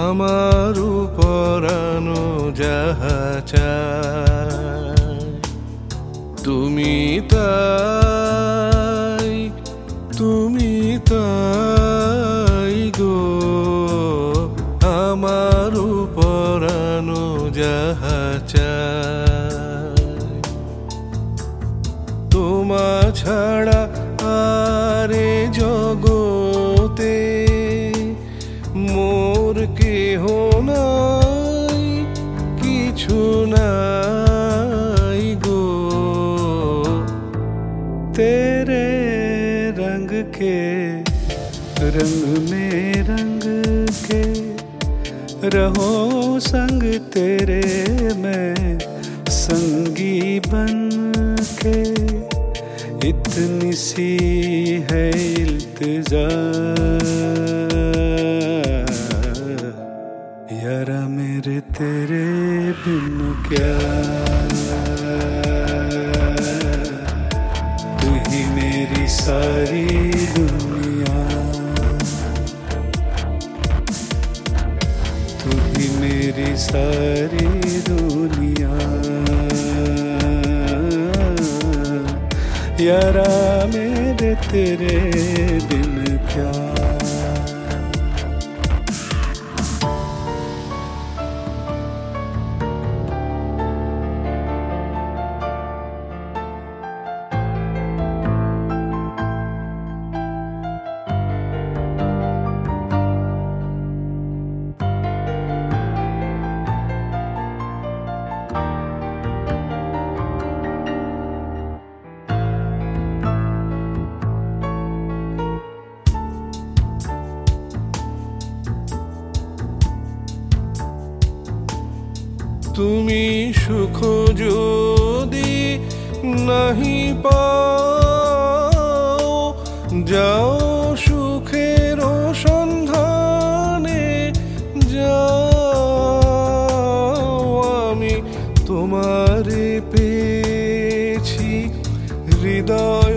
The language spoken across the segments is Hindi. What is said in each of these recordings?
আমার পরানো যাহা তুমি তাই তুমি তাই গো। আমার পরানো যাহা তোমা ছাড়া নাই কিছু নাই গো तेरे रंग के रंग में रंग के रहो संग तेरे मैं संगी बन के इतनी सी है इल्तिजा तेरे बिन क्या? तू ही मेरी सारी दुनिया। तू ही मेरी सारी दुनिया। यारा मेरे तेरे बिन क्या? তুমি সুখ যদি নাহি পাও যাও সুখের সন্ধানে যাও আমি তোমারে পেয়েছি হৃদয়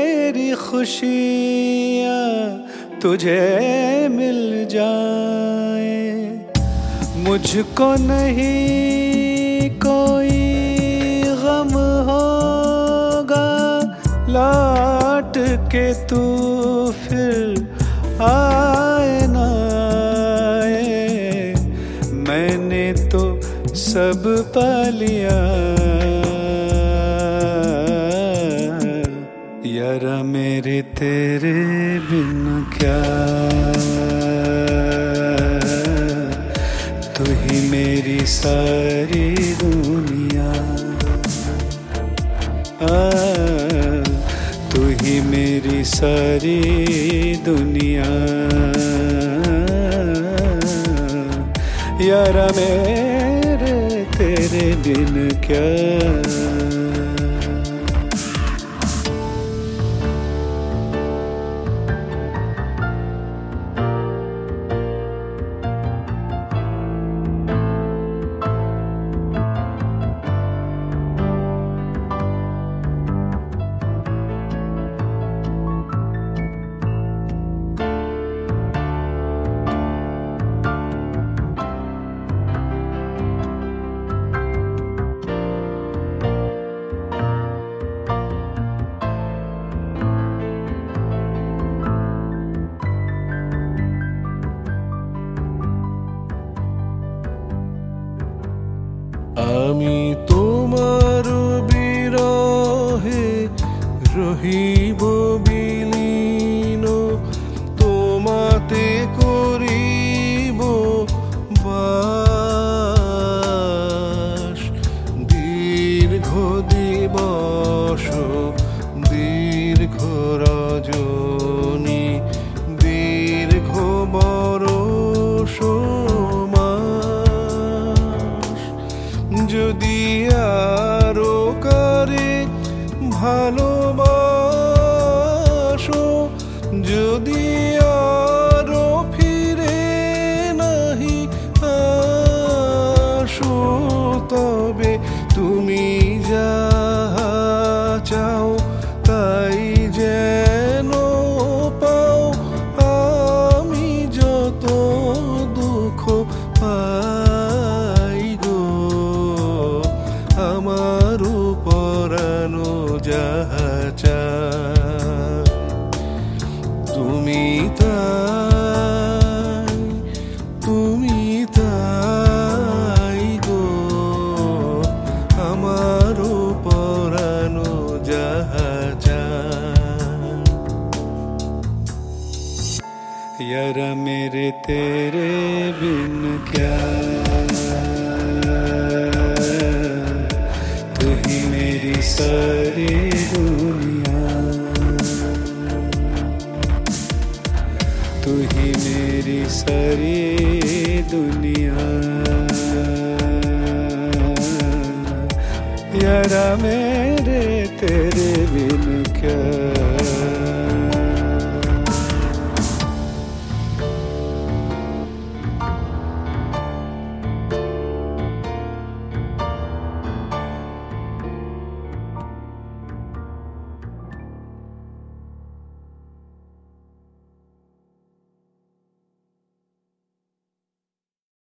खुशियाँ तुझे मिल जाए। मुझको नहीं कोई गम होगा। लौट के तू फिर आए ना मैंने तो सब पा लिया यारा मेरे तेरे बिन क्या? तू ही मेरी सारी दुनिया। तू ही मेरी सारी दुनिया। यारा मेरे तेरे बिन क्या? ভালোবাসো যদি আরও ফিরে নাহি আসো তবে তুমি চাই তুমি তাই তুমি তাই গো। আমার পরানো যাহা চাই মেরে তেরে सारी दुनिया यारा मेरे तेरे बिन क्या